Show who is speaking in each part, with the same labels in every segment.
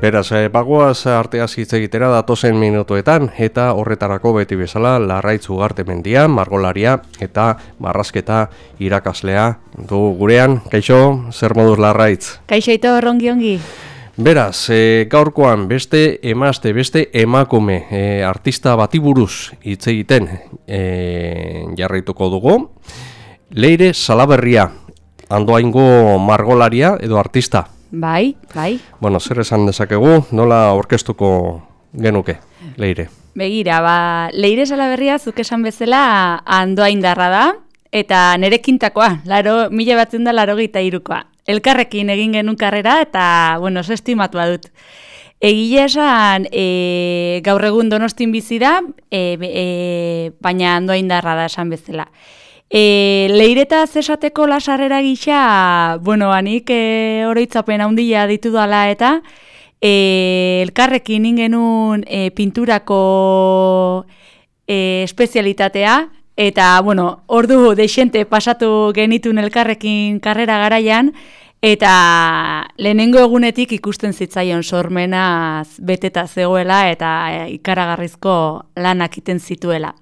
Speaker 1: Beraz, eh, bagoaz artea hitz egitera datozen minutuetan eta horretarako beti bezala larraitzu garte mendia, margolaria eta marrazketa irakaslea du gurean. Kaixo, zer moduz larraitz?
Speaker 2: Kaixo ito, rongi ongi.
Speaker 1: Beraz, e, gaurkoan beste emazte, beste emakume e, artista bati buruz hitz egiten e, jarraituko dugu. Leire Salaberria, andoaingo margolaria edo artista.
Speaker 2: Bai, bai.
Speaker 1: Bueno, zer esan dezakegu, nola orkestuko genuke, leire?
Speaker 2: Begira, ba, leire salaberria zuk esan bezala andoa indarra da, eta nere kintakoa, laro, mila batzen da laro gita irukoa. Elkarrekin egin genuen karrera, eta, bueno, estimatu dut. Egile esan, e, gaur egun donostin bizi da, e, e, baina andoa indarra da esan bezala. E, leireta zesateko lasarrera gisa, bueno, anik e, oroitzapen handia ditu dala eta e, elkarrekin ingenun e, pinturako e, espezialitatea, eta, bueno, ordu deixente pasatu genitun elkarrekin karrera garaian, eta lehenengo egunetik ikusten zitzaion sormenaz beteta zegoela eta ikaragarrizko lanak iten zituela.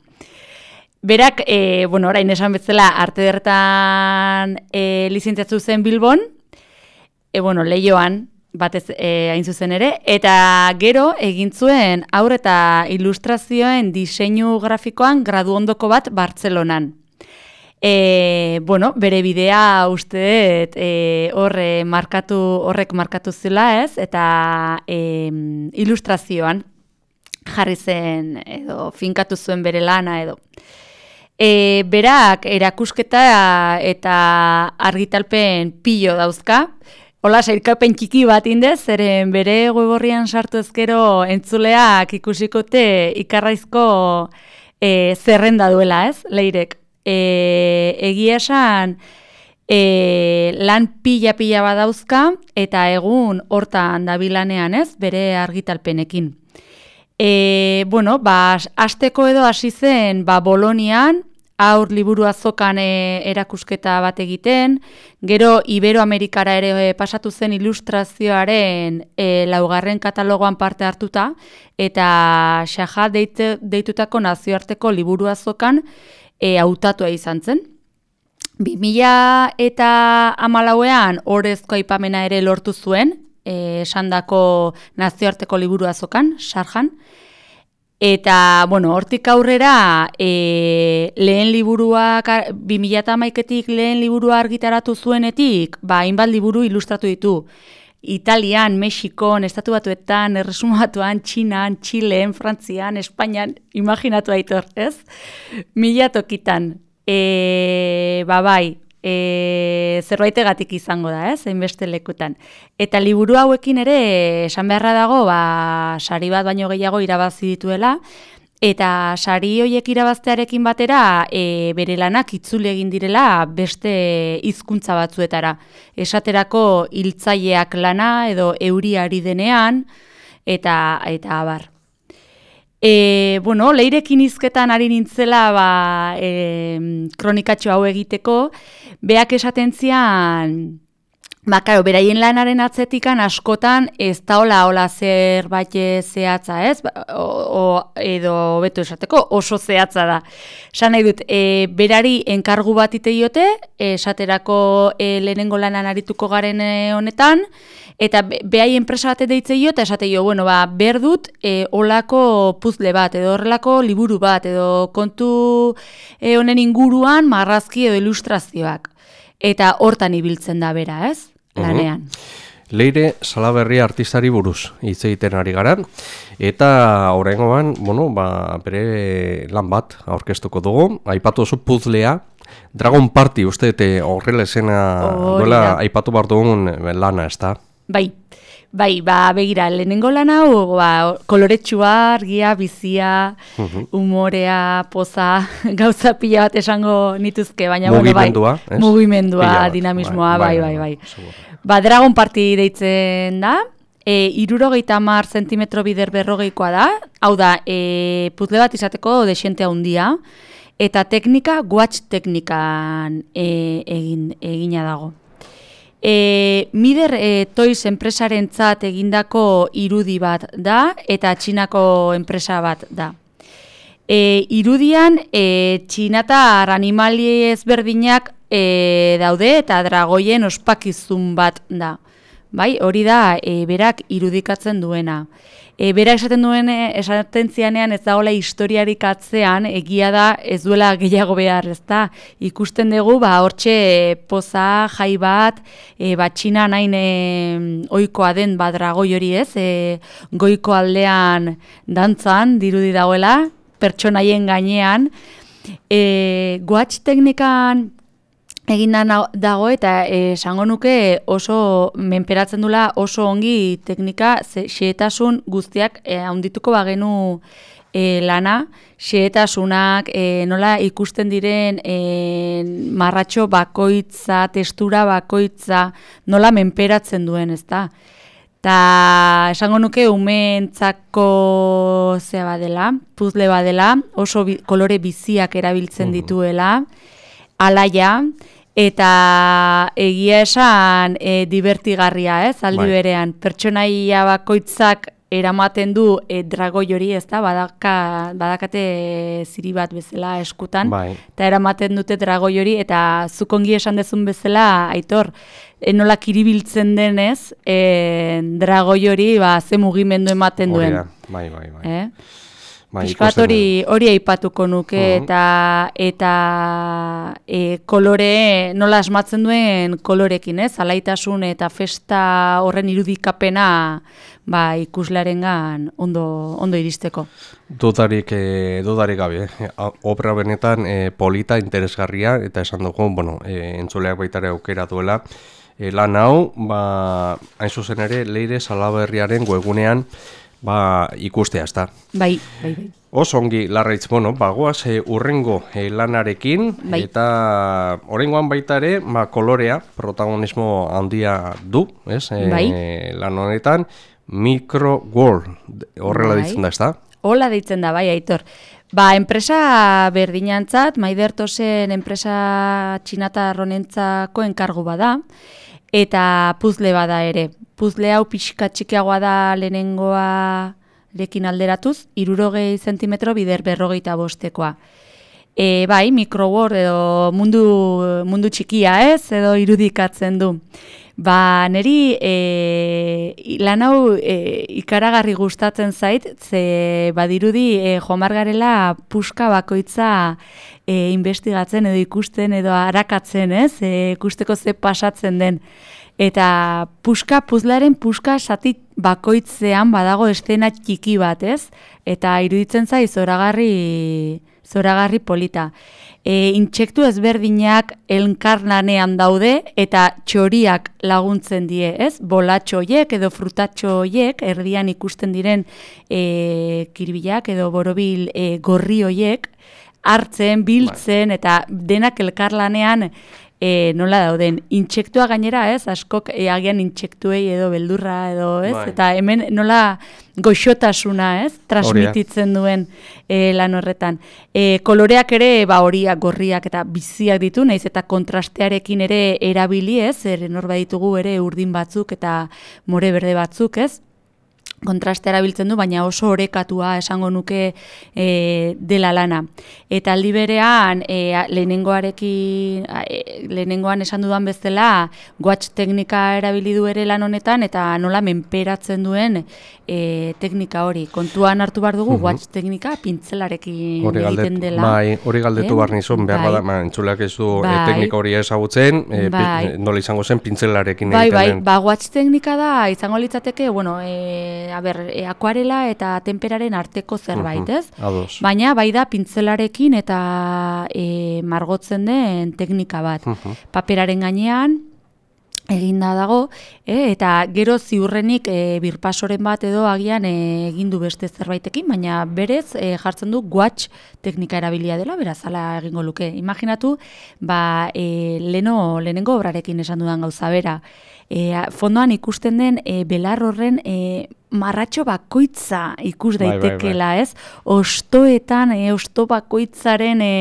Speaker 2: Berak, e, bueno, orain esan bezala, arte dertan e, lizintziatzu zen Bilbon, e, bueno, lehioan, batez e, hain zuzen ere, eta gero egin zuen aur eta ilustrazioen diseinu grafikoan gradu ondoko bat Bartzelonan. E, bueno, bere bidea uste e, horre markatu, horrek markatu zela ez, eta e, ilustrazioan jarri zen edo finkatu zuen bere lana edo. E, berak erakusketa eta argitalpen pilo dauzka. Hola, sailkapen txiki bat indez, zeren bere goeborrian sartu ezkero entzuleak ikusikote ikarraizko e, zerrenda duela, ez, leirek. E, egia esan, e, lan pila-pila bat dauzka, eta egun hortan dabilanean, ez, bere argitalpenekin. E, bueno, ba, asteko edo hasi zen, ba, Bolonian, aur liburu azokan e, erakusketa bat egiten, gero Iberoamerikara ere e, pasatu zen ilustrazioaren e, laugarren katalogoan parte hartuta, eta xaja deitutako nazioarteko liburu azokan e, autatua izan zen. 2000 eta amalauean horrezko aipamena ere lortu zuen, e, esandako nazioarteko liburu azokan, sarjan, Eta, bueno, hortik aurrera, e, lehen liburuak, 2008etik lehen liburua argitaratu zuenetik, ba, hainbat liburu ilustratu ditu. Italian, Mexikon, Estatu Batuetan, Erresumatuan, Txinan, Txileen, Frantzian, Espainian, imaginatu aitor, ez? Mila tokitan. E, ba, bai, e, zerbaitegatik izango da, ez, hainbeste lekutan. Eta liburu hauekin ere, esan beharra dago, ba, sari bat baino gehiago irabazi dituela, eta sari horiek irabaztearekin batera, e, bere lanak itzule egin direla beste hizkuntza batzuetara. Esaterako hiltzaileak lana edo euriari denean, eta, eta abar. E, bueno, leirekin izketan ari nintzela ba, e, kronikatxo hau egiteko, beak esaten zian, ba, karo, beraien lanaren atzetikan askotan ez da hola hola zer bat zehatza, ez? Ba, o, edo beto esateko oso zehatza da. San nahi dut, e, berari enkargu bat iteiote, esaterako e, lehenengo lanan arituko garen e, honetan, Eta behai enpresa bat deitze eta esate jo, bueno, ba, behar dut e, olako puzle bat, edo horrelako liburu bat, edo kontu e, honen inguruan marrazki edo ilustrazioak. Eta hortan ibiltzen da bera, ez? Lanean.
Speaker 1: Leire Salaberri artistari buruz hitz egiten ari gara eta oraingoan, bueno, ba, bere lan bat aurkeztuko dugu. Aipatu oso puzlea Dragon Party uste horrela esena duela aipatu bar dugun lana, ezta?
Speaker 2: Bai, bai, ba, begira, lehenengo lan hau, ba, koloretsua, argia, bizia, mhm. umorea, poza, gauza pila bat esango nituzke, baina,
Speaker 1: mugimendua,
Speaker 2: bueno, bai, mugimendua, dinamismoa, bai, bai, bai. bai. Ba, Dragon Party deitzen da, e, irurogeita mar zentimetro bider berrogeikoa da, hau da, e, puzle bat izateko desente handia, eta teknika, guatx teknikan e, egin, egina dago. E, Mider e, Toys enpresarentzat egindako irudi bat da eta Txinako enpresa bat da. E, irudian e, txinatar animali ezberdinak e, daude eta dragoien ospakizun bat da. Bai, hori da e, berak irudikatzen duena. E, berak esaten duen esaten zianean ez dagoela historiarik atzean egia da ez duela gehiago behar, ez da? Ikusten dugu, ba, hortxe poza, jai bat, e, bat txina nahin e, oikoa den bat dragoi hori ez, e, goiko aldean dantzan dirudi dagoela, pertsonaien gainean, e, guatx teknikan egin dago eta esango nuke oso menperatzen dula oso ongi teknika xeetasun guztiak e, handituko bagenu e, lana, xeetasunak, e, nola ikusten diren e, marratxo bakoitza, testura bakoitza, nola menperatzen duen, ezta? Ta esango nuke umentzako zea badela, puzle badela, oso kolore biziak erabiltzen dituela, alaia, eta egia esan e, divertigarria, ez, aldi bai. berean. Pertsonaia bakoitzak eramaten du e, dragoi hori, ez da, badaka, badakate ziri bat bezala eskutan, bai. eta eramaten dute dragoi hori, eta zukongi esan dezun bezala, aitor, e, nola kiribiltzen denez, e, dragoi hori, ba, ze mugimendu ematen duen.
Speaker 1: Bai, bai, bai.
Speaker 2: Eh? Bai, hori hori aipatuko nuke mhm. eta eta e, kolore nola asmatzen duen kolorekin, ez? Alaitasun eta festa horren irudikapena ba ikuslearengan ondo ondo iristeko.
Speaker 1: Dudarik e, dudarik gabe, eh? obra benetan e, polita interesgarria eta esan dugu, bueno, e, entzuleak baitare aukera duela. E, lan hau, ba, hain zuzen ere, leire salaberriaren webunean ba, ikustea, ez da.
Speaker 2: Bai, bai, bai.
Speaker 1: Osongi, larraitz, bueno, bagoaz e, urrengo e, lanarekin, bai. eta horrengoan baita ere, ba, kolorea, protagonismo handia du, ez, e, bai. lan honetan, Micro World, horrela bai. ditzen da, ez da?
Speaker 2: Hola ditzen da, bai, aitor. Ba, enpresa berdinantzat, Maidertosen enpresa txinata ronentzako enkargu bada, eta puzle bada ere puzle hau pixka txikiagoa da lehenengoa lekin alderatuz, irurogei zentimetro bider berrogeita bostekoa. E, bai, mikroword edo mundu, mundu txikia ez, edo irudikatzen du. Ba, neri e, lan hau e, ikaragarri gustatzen zait, ze badirudi e, jomargarela puska bakoitza e, investigatzen edo ikusten edo arakatzen ez, e, ikusteko ze pasatzen den. Eta puska, puzlaren puska sati bakoitzean badago estena txiki bat, ez? Eta iruditzen zai zoragarri, zoragarri polita. E, intsektu ezberdinak elkarnanean daude eta txoriak laguntzen die, ez? Bolatxoiek edo frutatxoiek erdian ikusten diren e, kirbilak edo borobil e, gorri hoiek hartzen, biltzen bai. eta denak elkarlanean e, nola dauden, intsektua gainera, ez, askok e, agian intsektuei edo beldurra edo, ez, bai. eta hemen nola goxotasuna, ez, transmititzen duen e, lan horretan. E, koloreak ere, ba, horiak, gorriak eta biziak ditu, naiz eta kontrastearekin ere erabili, ez, er, norba ditugu ere urdin batzuk eta more berde batzuk, ez, kontraste erabiltzen du, baina oso orekatua esango nuke e, dela lana. Eta aldi berean, e, lehenengoarekin, e, lehenengoan esan dudan bezala, guatx teknika erabili du ere lan honetan, eta nola menperatzen duen e, teknika hori. Kontuan hartu behar dugu, guatx teknika pintzelarekin egiten dela.
Speaker 1: Bai, hori galdetu eh? behar nizun, behar bai. bada, ma, entzuleak ez du bai. teknika hori ezagutzen, e, bai. nola izango zen pintzelarekin
Speaker 2: bai, egiten bai, den. Ba, guatx teknika da, izango litzateke, bueno, e, a ber, e, akuarela eta temperaren arteko zerbait, ez? Baina bai da pintzelarekin eta e, margotzen den teknika bat. Paperaren gainean eginda dago, e, eta gero ziurrenik e, birpasoren bat edo agian e, egin du beste zerbaitekin, baina berez e, jartzen du guatx teknika erabilia dela, beraz ala egingo luke. Imaginatu, ba, e, leno, lehenengo obrarekin esan dudan gauza bera, e, fondoan ikusten den e, belar horren e, marratxo bakoitza ikus
Speaker 1: Bai, bai, bai.
Speaker 2: daitekela, ez? Ostoetan, e, osto bakoitzaren e,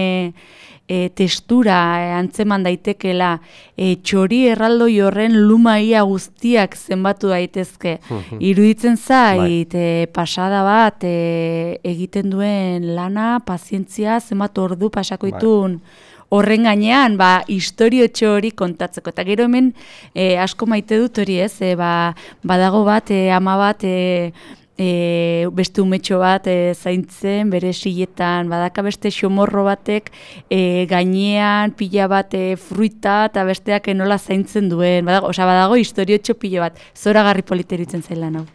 Speaker 2: e, testura e, antzeman daitekela, e, txori erraldoi horren lumaia guztiak zenbatu daitezke. Iruditzen zait, e, pasada bat e, egiten duen lana, pazientzia, zenbat ordu pasako ditun horren gainean, ba, historiotxo hori kontatzeko. Eta gero hemen e, asko maite dut hori ez, e, ba, badago bat, e, ama bat, e, e, beste umetxo bat e, zaintzen, bere siletan, badaka beste xomorro batek e, gainean pila bat e, fruita eta besteak enola zaintzen duen. Badago, osea, badago historiotxo pila bat, zoragarri politeritzen zailan hau.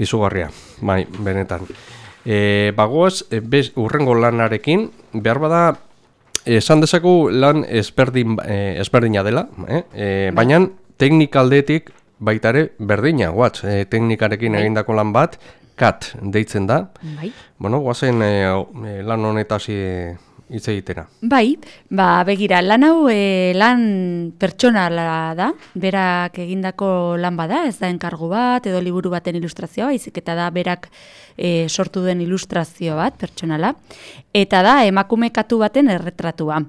Speaker 1: Izugarria, bai, benetan. E, bagoaz, e, bez, urrengo lanarekin, behar bada, esan dezaku lan ezberdin, e, ezberdina dela, eh? e, baina teknikaldetik baita ere berdina, guatz, e, teknikarekin egindako lan bat, kat deitzen da.
Speaker 2: Bai.
Speaker 1: Bueno, guazen e, e, lan honetaz e, hitz egitera.
Speaker 2: Bai, ba, begira, lan hau e, lan pertsonala da, berak egindako lan bada, ez da enkargu bat, edo liburu baten ilustrazioa, baizik eta da berak e, sortu den ilustrazio bat, pertsonala, eta da emakume katu baten erretratua.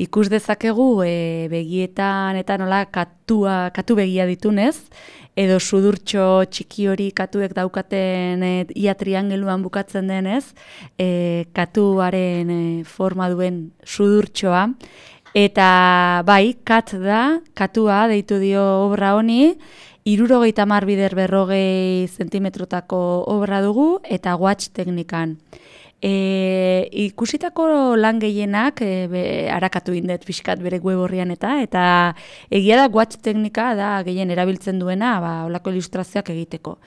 Speaker 2: Ikus dezakegu e, begietan eta nola katua, katu begia ditunez, edo sudurtxo txiki hori katuek daukaten e, ia triangeluan bukatzen denez, e, katuaren e, forma duen sudurtxoa, eta bai, kat da, katua deitu dio obra honi, irurogeita mar bider berrogei zentimetrotako obra dugu, eta watch teknikan. E, ikusitako lan gehienak e, be, arakatu indet pixkat bere web horrian eta eta egia da watch teknika da gehien erabiltzen duena ba, olako ilustrazioak egiteko.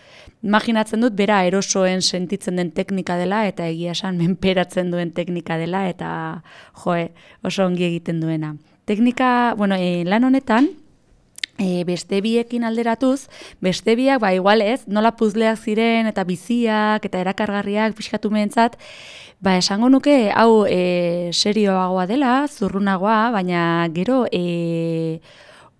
Speaker 2: Imaginatzen dut bera erosoen sentitzen den teknika dela eta egia esan menperatzen duen teknika dela eta joe oso ongi egiten duena. Teknika, bueno, e, lan honetan, e, beste biekin alderatuz, beste biak, ba, igual ez, nola puzleak ziren, eta biziak, eta erakargarriak pixkatu mehentzat, ba, esango nuke, hau e, serioagoa dela, zurrunagoa, baina gero, e,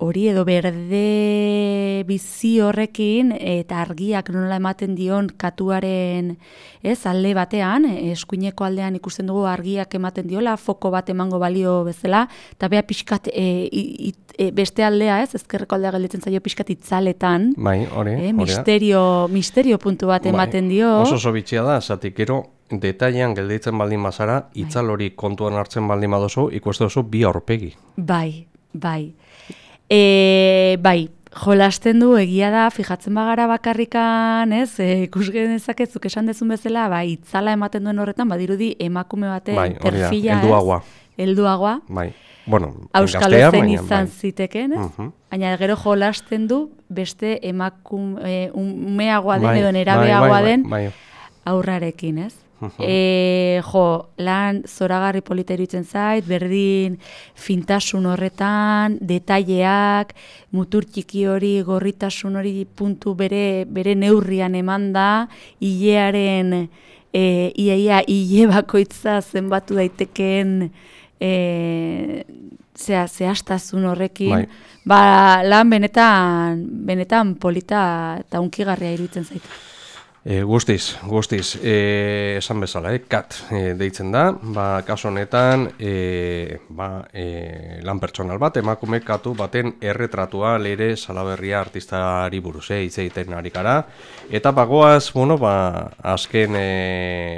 Speaker 2: hori edo berde bizi horrekin eta argiak nola ematen dion katuaren ez alde batean, eskuineko aldean ikusten dugu argiak ematen diola, foko bat emango balio bezala, eta bea pixkat e, i, e, beste aldea ez, ezkerreko aldea gelditzen zaio pixkat itzaletan,
Speaker 1: Bai, hori,
Speaker 2: e, misterio, misterio puntu bat ematen dio.
Speaker 1: Bai, Oso oso bitxia da, zatik gero, detailean gelditzen baldin bazara, itzal hori kontuan hartzen baldin badozu, ikuste duzu bi aurpegi.
Speaker 2: Bai, bai. E, bai, jolasten du egia da, fijatzen bagara bakarrikan, ez, e, ikus genezakezuk esan dezun bezala, bai, itzala ematen duen horretan, badirudi emakume baten
Speaker 1: Bai,
Speaker 2: perfila,
Speaker 1: helduagoa.
Speaker 2: Helduagoa.
Speaker 1: Bai, bueno,
Speaker 2: Auskalo
Speaker 1: gaztea,
Speaker 2: zen
Speaker 1: baina,
Speaker 2: izan
Speaker 1: bai.
Speaker 2: ziteken, ez?
Speaker 1: Mhm.
Speaker 2: Baina gero jolasten du beste emakum, e, umeagoa den
Speaker 1: Bai,
Speaker 2: edo
Speaker 1: bai,
Speaker 2: nerabeagoa
Speaker 1: bai, bai,
Speaker 2: den
Speaker 1: Bai,
Speaker 2: aurrarekin, ez? E, jo, lan zoragarri polita iruditzen zait, berdin fintasun horretan, detaileak, mutur txiki hori, gorritasun hori puntu bere, bere neurrian emanda, hilearen, e, iaia, hile bakoitza zenbatu daitekeen e, zea, zehaztasun horrekin,
Speaker 1: Bai.
Speaker 2: ba, lan benetan, benetan polita eta unkigarria iruditzen zait.
Speaker 1: E, guztiz, guztiz, e, esan bezala, eh? kat e, deitzen da, ba, kaso honetan, e, ba, e, lan pertsonal bat, emakume katu baten erretratua leire salaberria artistari buruz, eh, hitz egiten ari gara. Eta bagoaz, bueno, ba, azken e,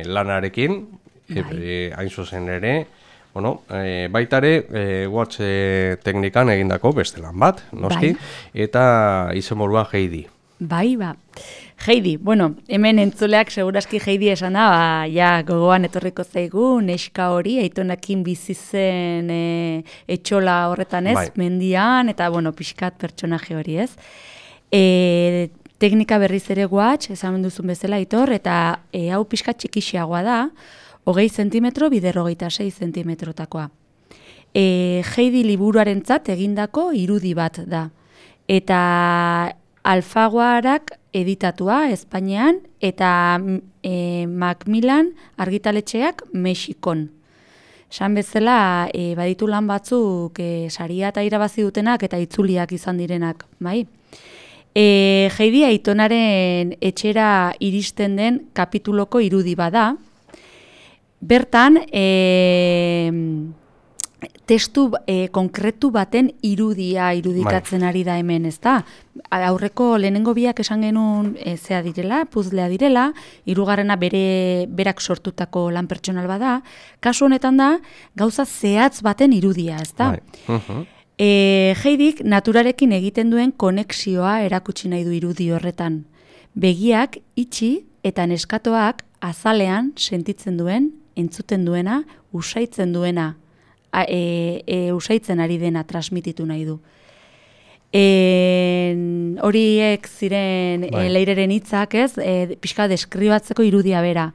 Speaker 1: lanarekin, e, e, hain zuzen ere, Bueno, e, baitare, e, watch e, teknikan egindako beste lan bat, noski, eta izenburua Heidi.
Speaker 2: Bai, ba. Heidi, bueno, hemen entzuleak seguraski Heidi esan da, ba, ja, gogoan etorriko zaigu, neska hori, aitonakin bizi zen e, etxola horretan ez,
Speaker 1: Bai.
Speaker 2: mendian, eta, bueno, pixkat pertsonaje hori ez. E, teknika berriz ere guatx, esan duzun bezala itor, eta e, hau pixkat txikixiagoa da, hogei zentimetro, bider hogeita sei zentimetrotakoa. E, Heidi liburuarentzat egindako irudi bat da. Eta Alfaguarak editatua Espainian eta e, Macmillan argitaletxeak Mexikon. Esan bezala, e, baditu lan batzuk e, saria eta irabazi dutenak eta itzuliak izan direnak, bai? E, Heidi aitonaren etxera iristen den kapituloko irudi bada. Bertan, e, testu e, konkretu baten irudia irudikatzen
Speaker 1: Bai.
Speaker 2: ari da hemen, ez da? Aurreko lehenengo biak esan genuen e, zea direla, puzlea direla, hirugarrena bere berak sortutako lan pertsonal bada, kasu honetan da, gauza zehatz baten irudia, ez da?
Speaker 1: Bai. Mhm.
Speaker 2: E, Heidik naturarekin egiten duen konexioa erakutsi nahi du irudi horretan. Begiak itxi eta neskatoak azalean sentitzen duen, entzuten duena, usaitzen duena, a, e, e, usaitzen ari dena transmititu nahi du. E, horiek ziren
Speaker 1: Bai.
Speaker 2: e, leireren hitzak ez, e, pixka deskribatzeko irudia bera.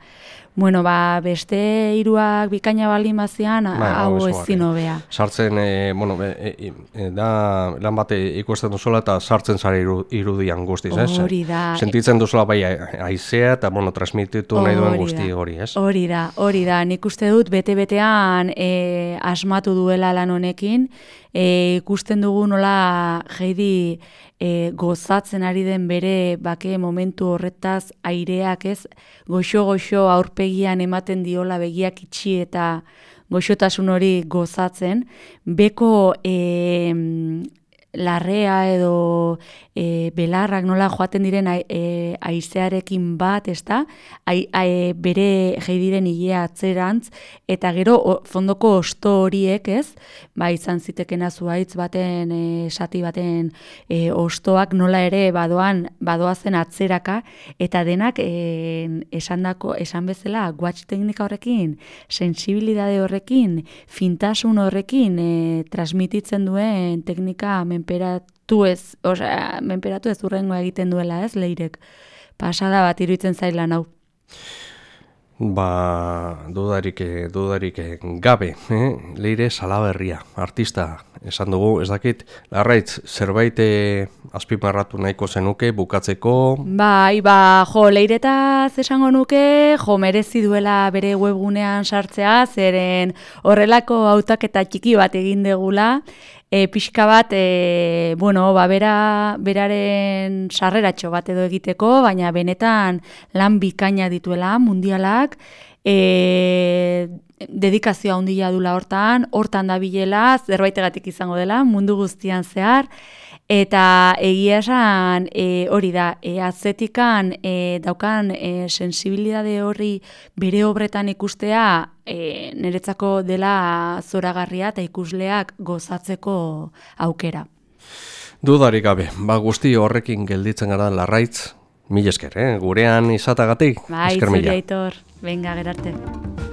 Speaker 2: Bueno, ba, beste hiruak bikaina baldin bazian,
Speaker 1: Bai, hau
Speaker 2: ezin hobea.
Speaker 1: Sartzen, e, bueno, e, e, da lan bate ikusten duzula eta sartzen zara iru, irudian guztiz, ez?
Speaker 2: Hori da.
Speaker 1: Sentitzen duzula bai aizea eta, bueno, transmititu nahi duen guzti hori, ez?
Speaker 2: Hori da, hori da. Nik uste dut bete-betean e, asmatu duela lan honekin. E, ikusten dugu nola Heidi e, gozatzen ari den bere bake momentu horretaz aireak ez, goxo-goxo aurpegian ematen diola begiak itxi eta goxotasun hori gozatzen. Beko e, larrea edo e, belarrak nola joaten diren ai- e, bat, ezta? Ai, ai, bere jeidiren ilea atzerantz, eta gero o, fondoko osto horiek, ez? Ba, izan zitekena zuaitz baten, e, sati baten e, ostoak nola ere badoan, badoazen atzeraka, eta denak e, esandako, esan bezala, guatx teknika horrekin, sensibilidade horrekin, fintasun horrekin e, transmititzen duen teknika menperatu ez, osea, menperatu ez urrengoa egiten duela, ez, leirek. Pasada bat iruditzen zailan hau.
Speaker 1: Ba, dudarik, dudarik gabe, eh? leire salaberria, artista, esan dugu, ez dakit, larraitz, zerbait eh, azpimarratu nahiko zenuke, bukatzeko,
Speaker 2: Bai, ba, jo, leiretaz esango nuke, jo, merezi duela bere webgunean sartzea, zeren horrelako hautaketa txiki bat egin degula, e, pixka bat, e, bueno, ba, bera, beraren sarreratxo bat edo egiteko, baina benetan lan bikaina dituela mundialak, e, dedikazioa handia dula hortan, hortan da bilela, zerbaitegatik izango dela, mundu guztian zehar, Eta egia esan e, hori da, e, atzetikan e, daukan e, sensibilidade horri bere obretan ikustea e, niretzako dela zoragarria eta ikusleak gozatzeko aukera.
Speaker 1: dudarik gabe, ba guzti horrekin gelditzen gara larraitz, mil esker, eh? gurean izatagatik,
Speaker 2: Bai,
Speaker 1: esker mila.
Speaker 2: aitor, venga, gerarte.